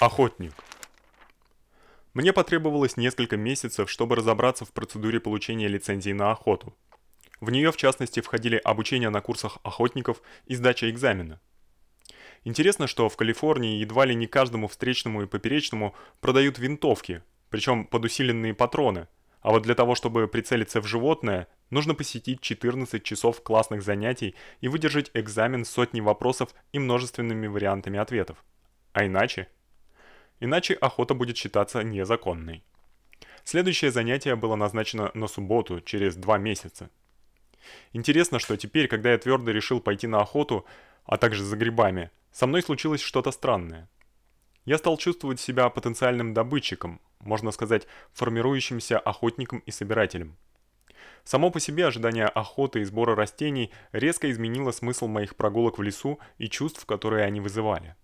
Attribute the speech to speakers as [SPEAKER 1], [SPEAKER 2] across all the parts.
[SPEAKER 1] Охотник. Мне потребовалось несколько месяцев, чтобы разобраться в процедуре получения лицензии на охоту. В неё в частности входили обучение на курсах охотников и сдача экзамена. Интересно, что в Калифорнии едва ли не каждому встречному и поперечному продают винтовки, причём под усиленные патроны. А вот для того, чтобы прицелиться в животное, нужно посетить 14 часов классных занятий и выдержать экзамен с сотней вопросов и множественными вариантами ответов. А иначе Иначе охота будет считаться незаконной. Следующее занятие было назначено на субботу, через два месяца. Интересно, что теперь, когда я твёрдо решил пойти на охоту, а также за грибами, со мной случилось что-то странное. Я стал чувствовать себя потенциальным добытчиком, можно сказать, формирующимся охотником и собирателем. Само по себе ожидание охоты и сбора растений резко изменило смысл моих прогулок в лесу и чувств, которые они вызывали.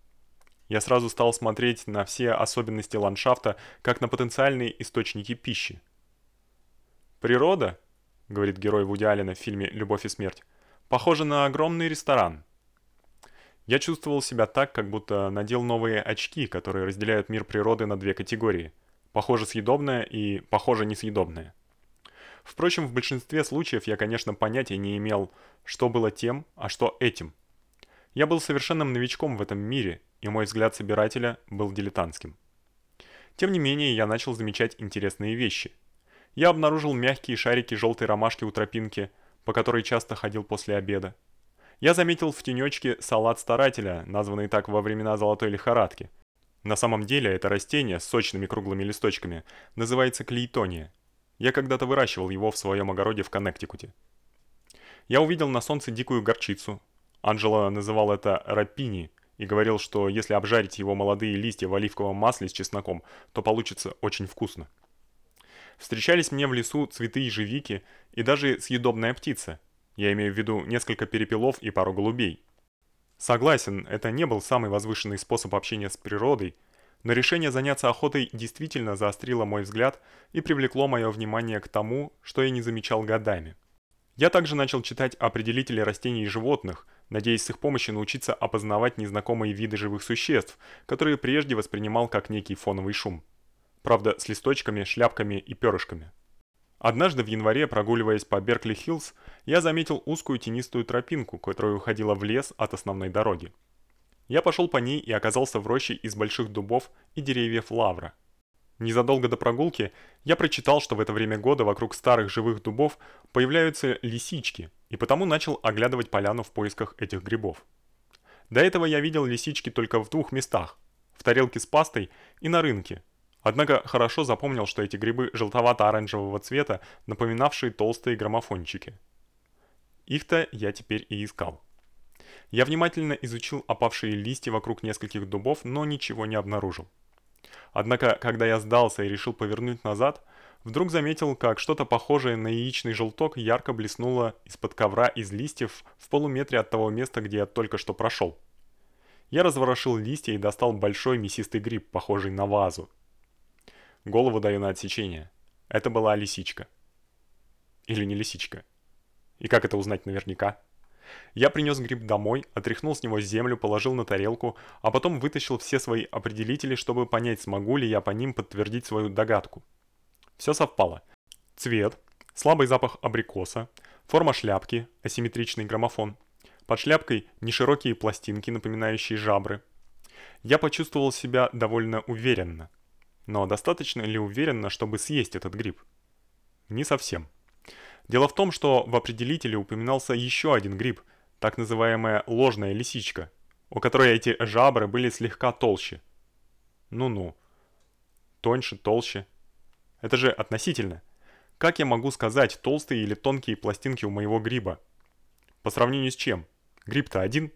[SPEAKER 1] Я сразу стал смотреть на все особенности ландшафта как на потенциальные источники пищи. Природа, говорит герой Вуди Аллена в фильме Любовь и смерть, похожа на огромный ресторан. Я чувствовал себя так, как будто надел новые очки, которые разделяют мир природы на две категории: похоже съедобное и похоже несъедобное. Впрочем, в большинстве случаев я, конечно, понятия не имел, что было тем, а что этим. Я был совершенным новичком в этом мире и мой взгляд собирателя был дилетантским. Тем не менее, я начал замечать интересные вещи. Я обнаружил мягкие шарики желтой ромашки у тропинки, по которой часто ходил после обеда. Я заметил в тенёчке салат старателя, названный так во времена золотой лихорадки. На самом деле это растение с сочными круглыми листочками называется клейтония. Я когда-то выращивал его в своем огороде в Коннектикуте. Я увидел на солнце дикую горчицу. Анжела называл это рапини и говорил, что если обжарить его молодые листья в оливковом масле с чесноком, то получится очень вкусно. Встречались мне в лесу цветы ежевики и даже съедобная птица. Я имею в виду несколько перепелов и пару голубей. Согласен, это не был самый возвышенный способ общения с природой, но решение заняться охотой действительно заострило мой взгляд и привлекло моё внимание к тому, что я не замечал годами. Я также начал читать определители растений и животных, надеясь с их помощью научиться опознавать незнакомые виды живых существ, которые прежде воспринимал как некий фоновый шум. Правда, с листочками, шляпками и пёрышками. Однажды в январе, прогуливаясь по Беркли-Хиллз, я заметил узкую тенистую тропинку, которая уходила в лес от основной дороги. Я пошёл по ней и оказался в роще из больших дубов и деревьев лавра. Незадолго до прогулки я прочитал, что в это время года вокруг старых живых дубов появляются лисички, и потому начал оглядывать поляну в поисках этих грибов. До этого я видел лисички только в двух местах: в тарелке с пастой и на рынке. Однако хорошо запомнил, что эти грибы желтовато-оранжевого цвета, напоминавшие толстые граммофончики. Их-то я теперь и искал. Я внимательно изучил опавшие листья вокруг нескольких дубов, но ничего не обнаружил. Однако, когда я сдался и решил повернуть назад, вдруг заметил, как что-то похожее на яичный желток ярко блеснуло из-под ковра из листьев в полуметре от того места, где я только что прошёл. Я разворошил листья и достал большой мясистый гриб, похожий на вазу. Голову даю на отсечение. Это была лисичка. Или не лисичка. И как это узнать наверняка? Я принес гриб домой, отряхнул с него землю, положил на тарелку, а потом вытащил все свои определители, чтобы понять, смогу ли я по ним подтвердить свою догадку. Все совпало. Цвет, слабый запах абрикоса, форма шляпки, асимметричный граммофон. Под шляпкой неширокие пластинки, напоминающие жабры. Я почувствовал себя довольно уверенно. Но достаточно ли уверенно, чтобы съесть этот гриб? Не совсем. Дело в том, что в определителе упоминался ещё один гриб, так называемая ложная лисичка, у которой эти жабры были слегка толще. Ну-ну. Тоньше, толще. Это же относительно. Как я могу сказать, толстые или тонкие пластинки у моего гриба? По сравнению с чем? Гриб-то один.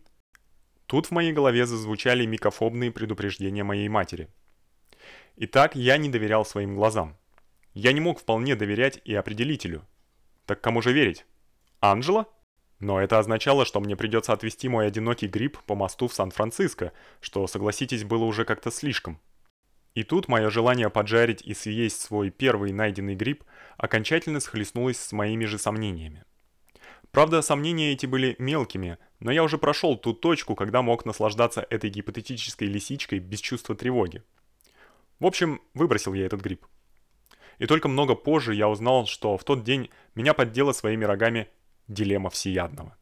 [SPEAKER 1] Тут в моей голове зазвучали микофобные предупреждения моей матери. Итак, я не доверял своим глазам. Я не мог вполне доверять и определителю. Так кому же верить? Анжела? Но это означало, что мне придётся отвезти мой одинокий гриб по мосту в Сан-Франциско, что, согласитесь, было уже как-то слишком. И тут моё желание поджарить и съесть свой первый найденный гриб окончательно схлестнулось с моими же сомнениями. Правда, сомнения эти были мелкими, но я уже прошел ту точку, когда мог наслаждаться этой гипотетической лисичкой без чувства тревоги. В общем, выбросил я этот гриб. И только много позже я узнал, что в тот день меня поддела своими рогами дилемма всеядного.